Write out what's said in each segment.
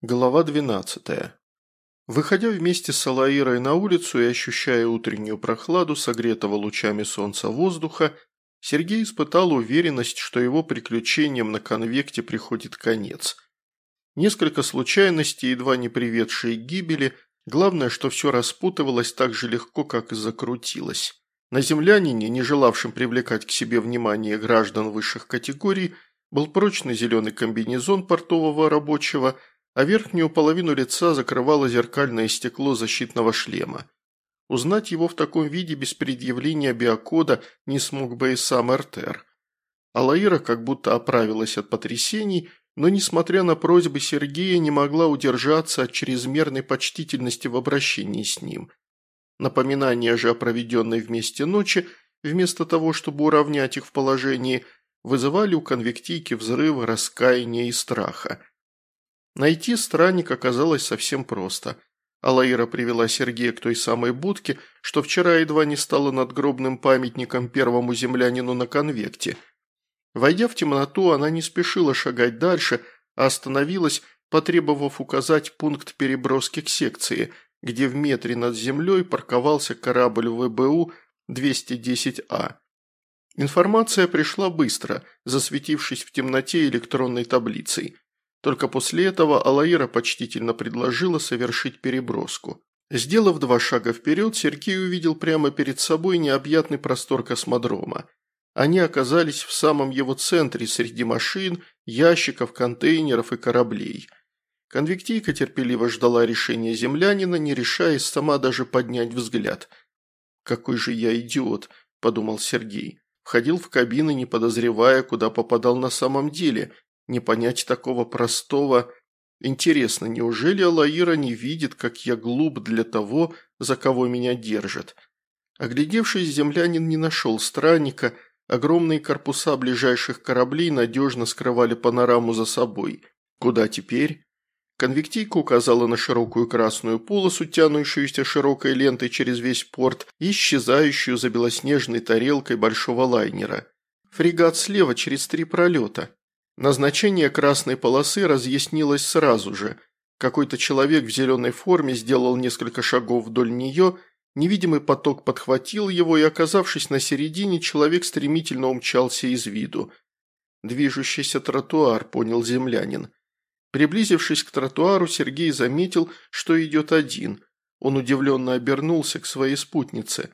Глава 12. Выходя вместе с Алаирой на улицу и ощущая утреннюю прохладу, согретого лучами солнца воздуха, Сергей испытал уверенность, что его приключениям на конвекте приходит конец. Несколько случайностей, едва не приведшие к гибели, главное, что все распутывалось так же легко, как и закрутилось. На землянине, не желавшем привлекать к себе внимание граждан высших категорий, был прочный зеленый комбинезон портового рабочего – а верхнюю половину лица закрывало зеркальное стекло защитного шлема. Узнать его в таком виде без предъявления биокода не смог бы и сам РТР. Алаира как будто оправилась от потрясений, но, несмотря на просьбы Сергея, не могла удержаться от чрезмерной почтительности в обращении с ним. Напоминание же о проведенной вместе ночи, вместо того, чтобы уравнять их в положении, вызывали у конвектийки взрывы раскаяния и страха. Найти странника оказалось совсем просто. Алаира привела Сергея к той самой будке, что вчера едва не стала надгробным памятником первому землянину на конвекте. Войдя в темноту, она не спешила шагать дальше, а остановилась, потребовав указать пункт переброски к секции, где в метре над землей парковался корабль ВБУ 210А. Информация пришла быстро, засветившись в темноте электронной таблицей. Только после этого Алаира почтительно предложила совершить переброску. Сделав два шага вперед, Сергей увидел прямо перед собой необъятный простор космодрома. Они оказались в самом его центре среди машин, ящиков, контейнеров и кораблей. Конвектийка терпеливо ждала решения землянина, не решаясь сама даже поднять взгляд. «Какой же я идиот», – подумал Сергей. Входил в кабины, не подозревая, куда попадал на самом деле, не понять такого простого. Интересно, неужели Алаира не видит, как я глуп для того, за кого меня держат? Оглядевшись, землянин не нашел странника, огромные корпуса ближайших кораблей надежно скрывали панораму за собой. Куда теперь? Конвектийка указала на широкую красную полосу, тянущуюся широкой лентой через весь порт исчезающую за белоснежной тарелкой большого лайнера. Фрегат слева через три пролета. Назначение красной полосы разъяснилось сразу же. Какой-то человек в зеленой форме сделал несколько шагов вдоль нее, невидимый поток подхватил его, и, оказавшись на середине, человек стремительно умчался из виду. «Движущийся тротуар», – понял землянин. Приблизившись к тротуару, Сергей заметил, что идет один. Он удивленно обернулся к своей спутнице.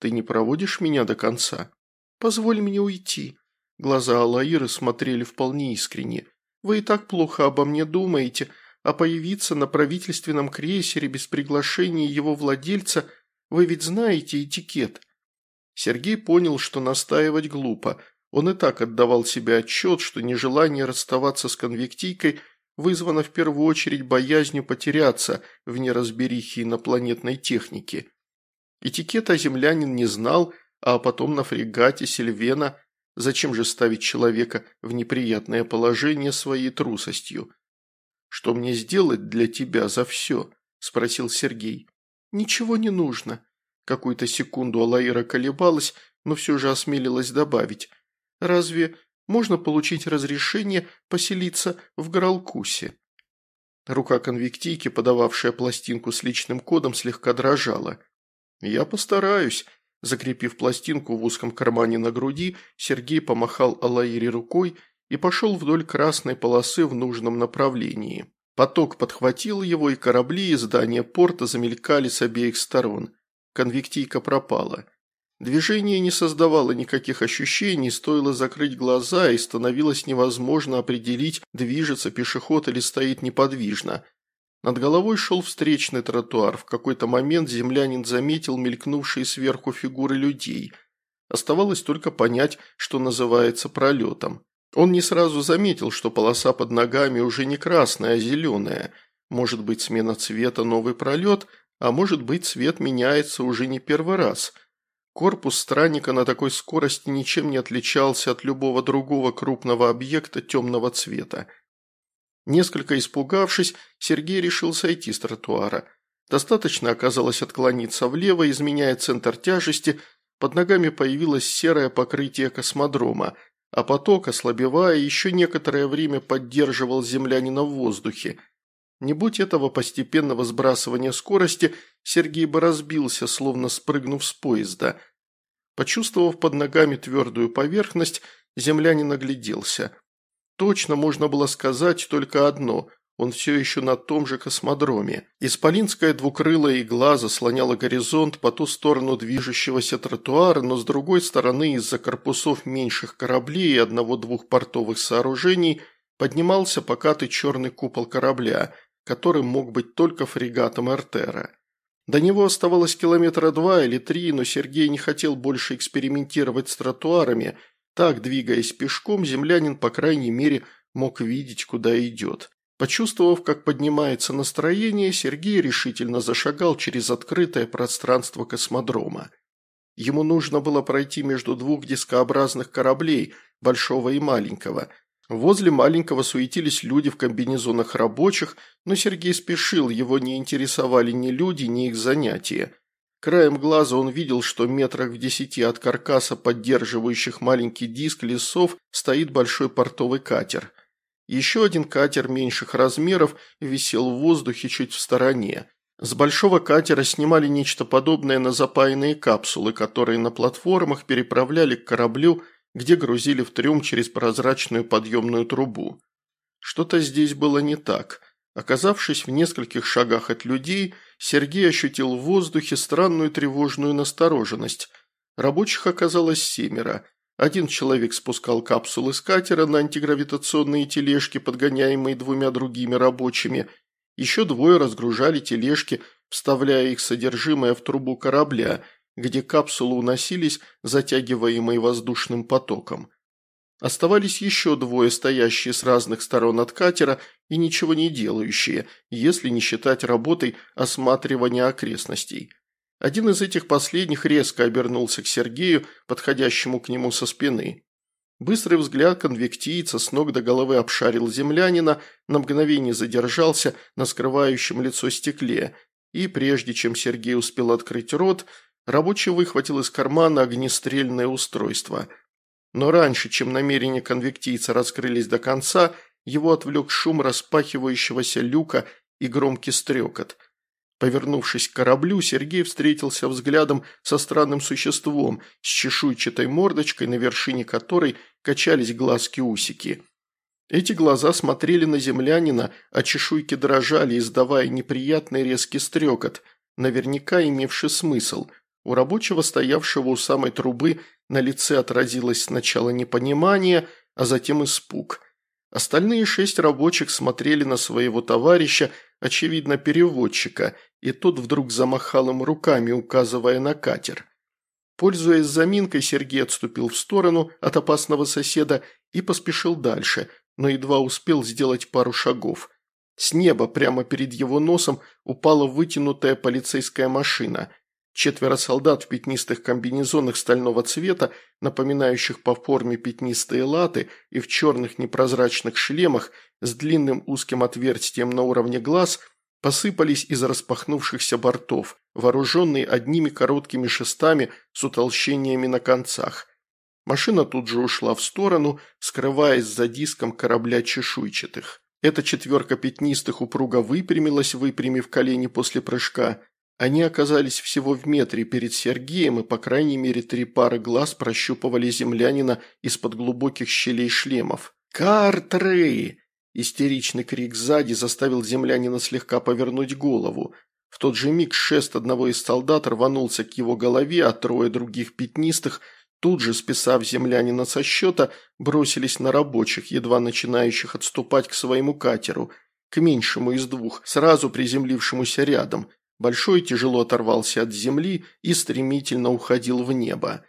«Ты не проводишь меня до конца?» «Позволь мне уйти», Глаза Алаиры смотрели вполне искренне. «Вы и так плохо обо мне думаете, а появиться на правительственном крейсере без приглашения его владельца вы ведь знаете этикет». Сергей понял, что настаивать глупо. Он и так отдавал себе отчет, что нежелание расставаться с конвектийкой вызвано в первую очередь боязнью потеряться в неразберихе инопланетной техники. Этикета землянин не знал, а потом на фрегате Сильвена Зачем же ставить человека в неприятное положение своей трусостью? «Что мне сделать для тебя за все?» – спросил Сергей. «Ничего не нужно». Какую-то секунду Алаира колебалась, но все же осмелилась добавить. «Разве можно получить разрешение поселиться в Горалкусе?» Рука конвектийки, подававшая пластинку с личным кодом, слегка дрожала. «Я постараюсь», Закрепив пластинку в узком кармане на груди, Сергей помахал Алаире рукой и пошел вдоль красной полосы в нужном направлении. Поток подхватил его, и корабли и здания порта замелькали с обеих сторон. Конвектийка пропала. Движение не создавало никаких ощущений, стоило закрыть глаза, и становилось невозможно определить, движется пешеход или стоит неподвижно – над головой шел встречный тротуар. В какой-то момент землянин заметил мелькнувшие сверху фигуры людей. Оставалось только понять, что называется пролетом. Он не сразу заметил, что полоса под ногами уже не красная, а зеленая. Может быть, смена цвета – новый пролет, а может быть, цвет меняется уже не первый раз. Корпус странника на такой скорости ничем не отличался от любого другого крупного объекта темного цвета. Несколько испугавшись, Сергей решил сойти с тротуара. Достаточно оказалось отклониться влево, изменяя центр тяжести, под ногами появилось серое покрытие космодрома, а поток, ослабевая, еще некоторое время поддерживал землянина в воздухе. Не будь этого постепенного сбрасывания скорости, Сергей бы разбился, словно спрыгнув с поезда. Почувствовав под ногами твердую поверхность, землянин огляделся. Точно можно было сказать только одно – он все еще на том же космодроме. Исполинская двукрылая игла заслоняла горизонт по ту сторону движущегося тротуара, но с другой стороны из-за корпусов меньших кораблей и одного-двух портовых сооружений поднимался покатый черный купол корабля – которым мог быть только фрегатом Эртера. До него оставалось километра два или три, но Сергей не хотел больше экспериментировать с тротуарами. Так, двигаясь пешком, землянин, по крайней мере, мог видеть, куда идет. Почувствовав, как поднимается настроение, Сергей решительно зашагал через открытое пространство космодрома. Ему нужно было пройти между двух дискообразных кораблей, большого и маленького – Возле маленького суетились люди в комбинезонах рабочих, но Сергей спешил, его не интересовали ни люди, ни их занятия. Краем глаза он видел, что метрах в десяти от каркаса, поддерживающих маленький диск лесов, стоит большой портовый катер. Еще один катер меньших размеров висел в воздухе чуть в стороне. С большого катера снимали нечто подобное на запаянные капсулы, которые на платформах переправляли к кораблю – где грузили в трюм через прозрачную подъемную трубу. Что-то здесь было не так. Оказавшись в нескольких шагах от людей, Сергей ощутил в воздухе странную тревожную настороженность. Рабочих оказалось семеро. Один человек спускал капсулы с катера на антигравитационные тележки, подгоняемые двумя другими рабочими. Еще двое разгружали тележки, вставляя их содержимое в трубу корабля – где капсулы уносились, затягиваемые воздушным потоком. Оставались еще двое, стоящие с разных сторон от катера и ничего не делающие, если не считать работой осматривания окрестностей. Один из этих последних резко обернулся к Сергею, подходящему к нему со спины. Быстрый взгляд конвектийца с ног до головы обшарил землянина, на мгновение задержался на скрывающем лицо стекле, и прежде чем Сергей успел открыть рот, Рабочий выхватил из кармана огнестрельное устройство. Но раньше, чем намерения конвектийца раскрылись до конца, его отвлек шум распахивающегося люка и громкий стрекот. Повернувшись к кораблю, Сергей встретился взглядом со странным существом с чешуйчатой мордочкой, на вершине которой качались глазки-усики. Эти глаза смотрели на землянина, а чешуйки дрожали, издавая неприятный резкий стрекот, наверняка имевший смысл – у рабочего, стоявшего у самой трубы, на лице отразилось сначала непонимание, а затем испуг. Остальные шесть рабочих смотрели на своего товарища, очевидно, переводчика, и тот вдруг замахал им руками, указывая на катер. Пользуясь заминкой, Сергей отступил в сторону от опасного соседа и поспешил дальше, но едва успел сделать пару шагов. С неба прямо перед его носом упала вытянутая полицейская машина – Четверо солдат в пятнистых комбинезонах стального цвета, напоминающих по форме пятнистые латы и в черных непрозрачных шлемах с длинным узким отверстием на уровне глаз, посыпались из распахнувшихся бортов, вооруженные одними короткими шестами с утолщениями на концах. Машина тут же ушла в сторону, скрываясь за диском корабля чешуйчатых. Эта четверка пятнистых упруго выпрямилась, выпрямив колени после прыжка – они оказались всего в метре перед Сергеем, и по крайней мере три пары глаз прощупывали землянина из-под глубоких щелей шлемов. «Картры!» Истеричный крик сзади заставил землянина слегка повернуть голову. В тот же миг шест одного из солдат рванулся к его голове, а трое других пятнистых, тут же списав землянина со счета, бросились на рабочих, едва начинающих отступать к своему катеру, к меньшему из двух, сразу приземлившемуся рядом – Большой тяжело оторвался от земли и стремительно уходил в небо.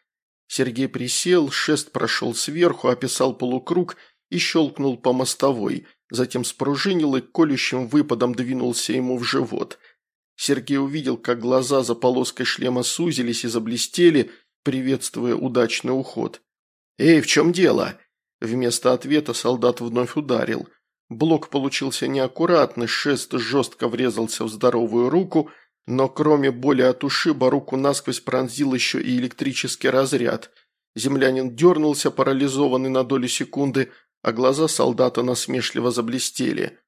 Сергей присел, шест прошел сверху, описал полукруг и щелкнул по мостовой, затем спружинил и колющим выпадом двинулся ему в живот. Сергей увидел, как глаза за полоской шлема сузились и заблестели, приветствуя удачный уход. «Эй, в чем дело?» Вместо ответа солдат вновь ударил. Блок получился неаккуратный, шест жестко врезался в здоровую руку, но кроме боли от ушиба руку насквозь пронзил еще и электрический разряд. Землянин дернулся, парализованный на долю секунды, а глаза солдата насмешливо заблестели.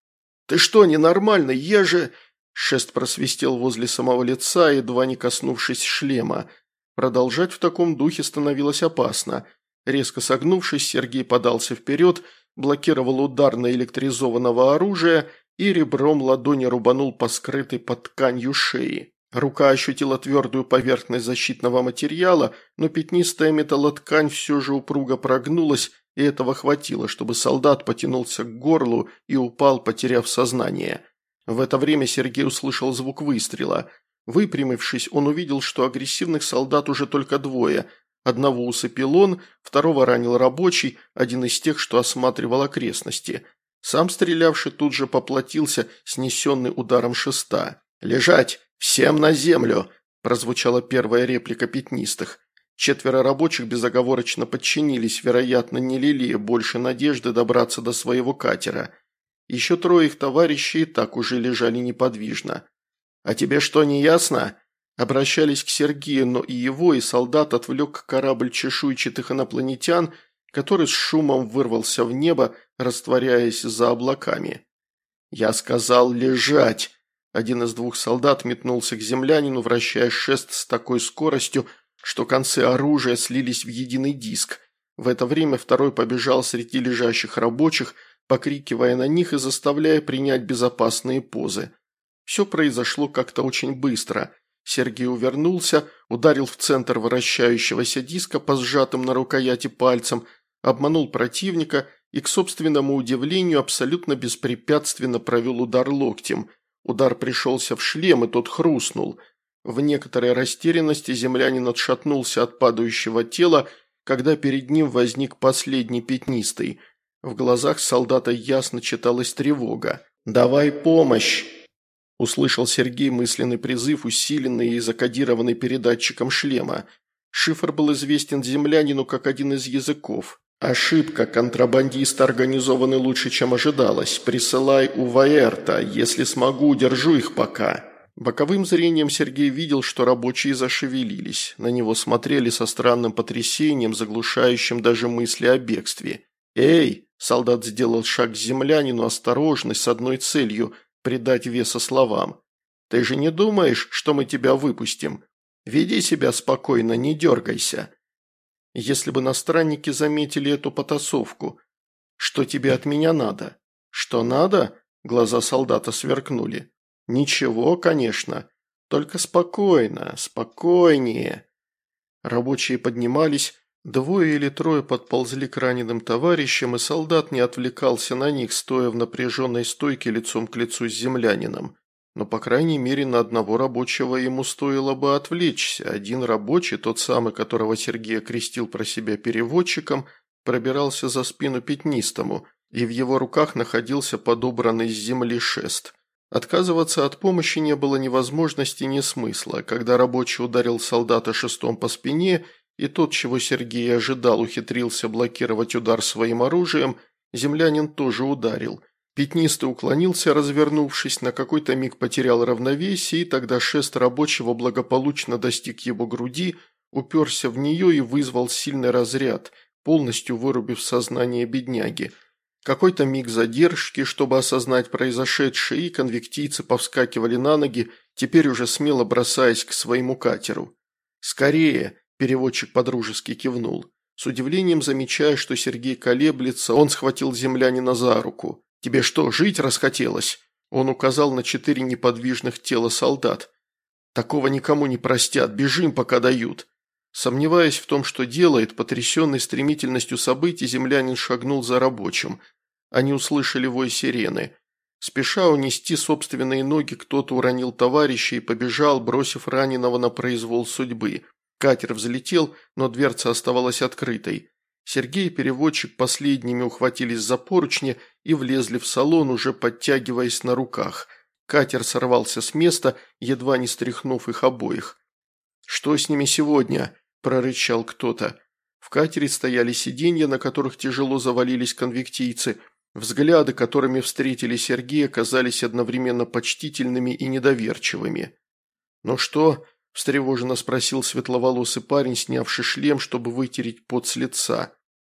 «Ты что, ненормальный? Я же...» Шест просвистел возле самого лица, едва не коснувшись шлема. Продолжать в таком духе становилось опасно. Резко согнувшись, Сергей подался вперед, блокировал удар на электризованного оружия и ребром ладони рубанул по скрытой под тканью шеи. Рука ощутила твердую поверхность защитного материала, но пятнистая металлоткань все же упруго прогнулась, и этого хватило, чтобы солдат потянулся к горлу и упал, потеряв сознание. В это время Сергей услышал звук выстрела. Выпрямившись, он увидел, что агрессивных солдат уже только двое. Одного усыпил он, второго ранил рабочий, один из тех, что осматривал окрестности. Сам стрелявший тут же поплатился, снесенный ударом шеста. «Лежать! Всем на землю!» – прозвучала первая реплика пятнистых. Четверо рабочих безоговорочно подчинились, вероятно, не лелея больше надежды добраться до своего катера. Еще трое их товарищей так уже лежали неподвижно. «А тебе что, не ясно?» Обращались к Сергею, но и его, и солдат отвлек корабль чешуйчатых инопланетян, который с шумом вырвался в небо, растворяясь за облаками. «Я сказал лежать!» Один из двух солдат метнулся к землянину, вращая шест с такой скоростью, что концы оружия слились в единый диск. В это время второй побежал среди лежащих рабочих, покрикивая на них и заставляя принять безопасные позы. Все произошло как-то очень быстро. Сергей увернулся, ударил в центр вращающегося диска по сжатым на рукояти пальцам, обманул противника и, к собственному удивлению, абсолютно беспрепятственно провел удар локтем. Удар пришелся в шлем, и тот хрустнул. В некоторой растерянности землянин отшатнулся от падающего тела, когда перед ним возник последний пятнистый. В глазах солдата ясно читалась тревога. «Давай помощь!» Услышал Сергей мысленный призыв, усиленный и закодированный передатчиком шлема. Шифр был известен землянину как один из языков. «Ошибка. Контрабандисты организованы лучше, чем ожидалось. Присылай у Ваэрта. Если смогу, удержу их пока». Боковым зрением Сергей видел, что рабочие зашевелились. На него смотрели со странным потрясением, заглушающим даже мысли о бегстве. «Эй!» – солдат сделал шаг к землянину, осторожность с одной целью – придать веса словам. «Ты же не думаешь, что мы тебя выпустим? Веди себя спокойно, не дергайся». Если бы настранники заметили эту потасовку. «Что тебе от меня надо?» «Что надо?» – глаза солдата сверкнули. «Ничего, конечно. Только спокойно, спокойнее». Рабочие поднимались, двое или трое подползли к раненым товарищам, и солдат не отвлекался на них, стоя в напряженной стойке лицом к лицу с землянином. Но, по крайней мере, на одного рабочего ему стоило бы отвлечься. Один рабочий, тот самый, которого Сергей окрестил про себя переводчиком, пробирался за спину пятнистому, и в его руках находился подобранный с земли шест – Отказываться от помощи не было ни возможности, ни смысла. Когда рабочий ударил солдата шестом по спине, и тот, чего Сергей ожидал, ухитрился блокировать удар своим оружием, землянин тоже ударил. Пятнистый уклонился, развернувшись, на какой-то миг потерял равновесие, и тогда шест рабочего благополучно достиг его груди, уперся в нее и вызвал сильный разряд, полностью вырубив сознание бедняги – какой-то миг задержки, чтобы осознать произошедшее, и конвектийцы повскакивали на ноги, теперь уже смело бросаясь к своему катеру. «Скорее!» – переводчик подружески кивнул. С удивлением замечая, что Сергей колеблется, он схватил землянина за руку. «Тебе что, жить расхотелось?» Он указал на четыре неподвижных тела солдат. «Такого никому не простят, бежим, пока дают». Сомневаясь в том, что делает, потрясенный стремительностью событий, землянин шагнул за рабочим. Они услышали вой сирены. Спеша унести собственные ноги, кто-то уронил товарища и побежал, бросив раненого на произвол судьбы. Катер взлетел, но дверца оставалась открытой. Сергей и переводчик последними ухватились за поручни и влезли в салон, уже подтягиваясь на руках. Катер сорвался с места, едва не стряхнув их обоих. «Что с ними сегодня?» – прорычал кто-то. В катере стояли сиденья, на которых тяжело завалились конвектийцы. Взгляды, которыми встретили Сергея, казались одновременно почтительными и недоверчивыми. «Ну что?» – встревоженно спросил светловолосый парень, снявший шлем, чтобы вытереть пот с лица.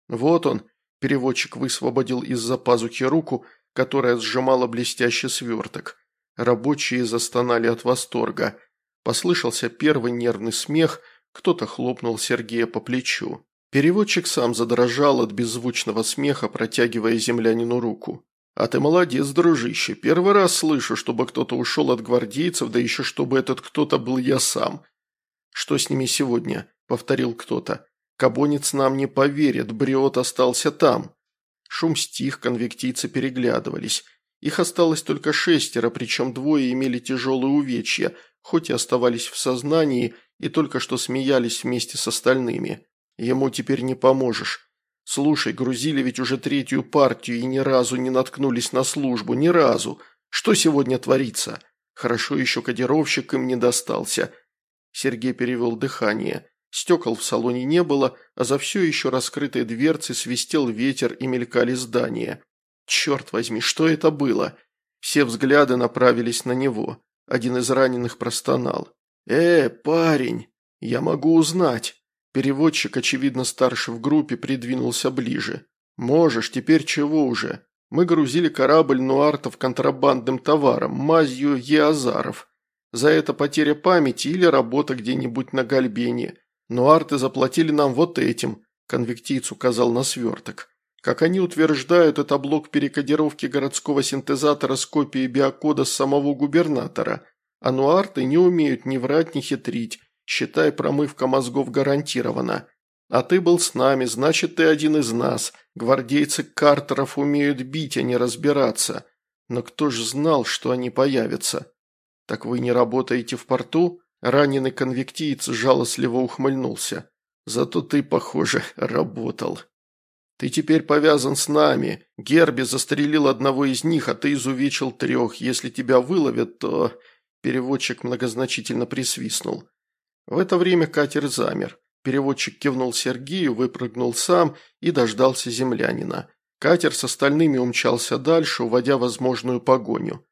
«Вот он», – переводчик высвободил из-за пазухи руку, которая сжимала блестящий сверток. Рабочие застонали от восторга. Послышался первый нервный смех, кто-то хлопнул Сергея по плечу. Переводчик сам задрожал от беззвучного смеха, протягивая землянину руку. «А ты молодец, дружище. Первый раз слышу, чтобы кто-то ушел от гвардейцев, да еще чтобы этот кто-то был я сам». «Что с ними сегодня?» – повторил кто-то. «Кабонец нам не поверит, Бриот остался там». Шум стих, конвектийцы переглядывались. Их осталось только шестеро, причем двое имели тяжелые увечья, хоть и оставались в сознании и только что смеялись вместе с остальными. Ему теперь не поможешь. Слушай, грузили ведь уже третью партию и ни разу не наткнулись на службу, ни разу. Что сегодня творится? Хорошо еще кодировщик им не достался. Сергей перевел дыхание. Стекол в салоне не было, а за все еще раскрытой дверцы свистел ветер и мелькали здания. Черт возьми, что это было? Все взгляды направились на него. Один из раненых простонал. «Э, парень, я могу узнать». Переводчик, очевидно старше в группе, придвинулся ближе. «Можешь, теперь чего уже? Мы грузили корабль Нуартов контрабандным товаром, мазью Еазаров. За это потеря памяти или работа где-нибудь на Гальбене. Нуарты заплатили нам вот этим», – конвектиц указал на сверток. Как они утверждают, это блок перекодировки городского синтезатора с копией биокода самого губернатора. А нуарты не умеют ни врать, ни хитрить, Считай, промывка мозгов гарантирована. А ты был с нами, значит, ты один из нас. Гвардейцы Картеров умеют бить, а не разбираться. Но кто ж знал, что они появятся? Так вы не работаете в порту? Раненый конвектиец жалостливо ухмыльнулся. Зато ты, похоже, работал. Ты теперь повязан с нами. Герби застрелил одного из них, а ты изувечил трех. Если тебя выловят, то...» Переводчик многозначительно присвистнул. В это время катер замер. Переводчик кивнул Сергею, выпрыгнул сам и дождался землянина. Катер с остальными умчался дальше, уводя возможную погоню.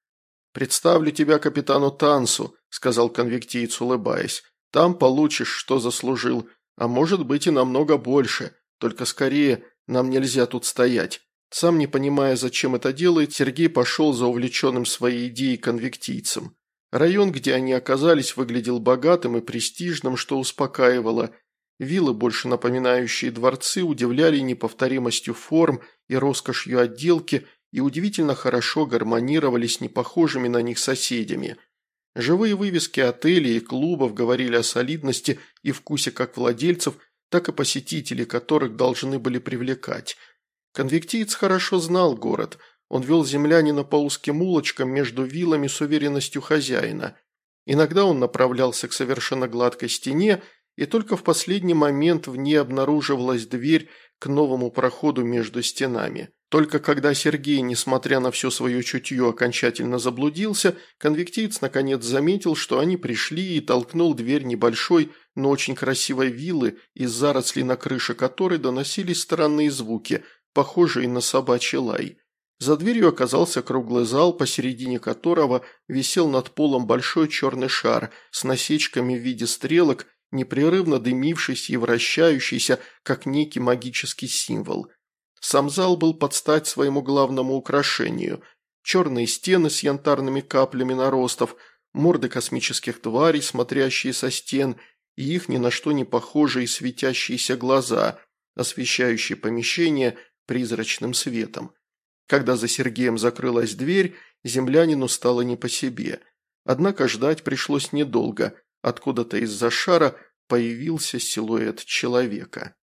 «Представлю тебя капитану Тансу», – сказал конвектиец, улыбаясь. «Там получишь, что заслужил, а может быть и намного больше. Только скорее, нам нельзя тут стоять». Сам не понимая, зачем это делает, Сергей пошел за увлеченным своей идеей конвектийцем. Район, где они оказались, выглядел богатым и престижным, что успокаивало. Виллы, больше напоминающие дворцы, удивляли неповторимостью форм и роскошью отделки и удивительно хорошо гармонировали с непохожими на них соседями. Живые вывески отелей и клубов говорили о солидности и вкусе как владельцев, так и посетителей, которых должны были привлекать. Конвектиец хорошо знал город – он вел землянина по узким улочкам между вилами с уверенностью хозяина. Иногда он направлялся к совершенно гладкой стене, и только в последний момент в ней обнаруживалась дверь к новому проходу между стенами. Только когда Сергей, несмотря на все свое чутье, окончательно заблудился, конвектиец наконец заметил, что они пришли и толкнул дверь небольшой, но очень красивой виллы, из зарослей на крыше которой доносились странные звуки, похожие на собачий лай. За дверью оказался круглый зал, посередине которого висел над полом большой черный шар с насечками в виде стрелок, непрерывно дымившийся и вращающийся, как некий магический символ. Сам зал был под стать своему главному украшению. Черные стены с янтарными каплями наростов, морды космических тварей, смотрящие со стен, и их ни на что не похожие светящиеся глаза, освещающие помещение призрачным светом. Когда за Сергеем закрылась дверь, землянину стало не по себе. Однако ждать пришлось недолго. Откуда-то из-за шара появился силуэт человека.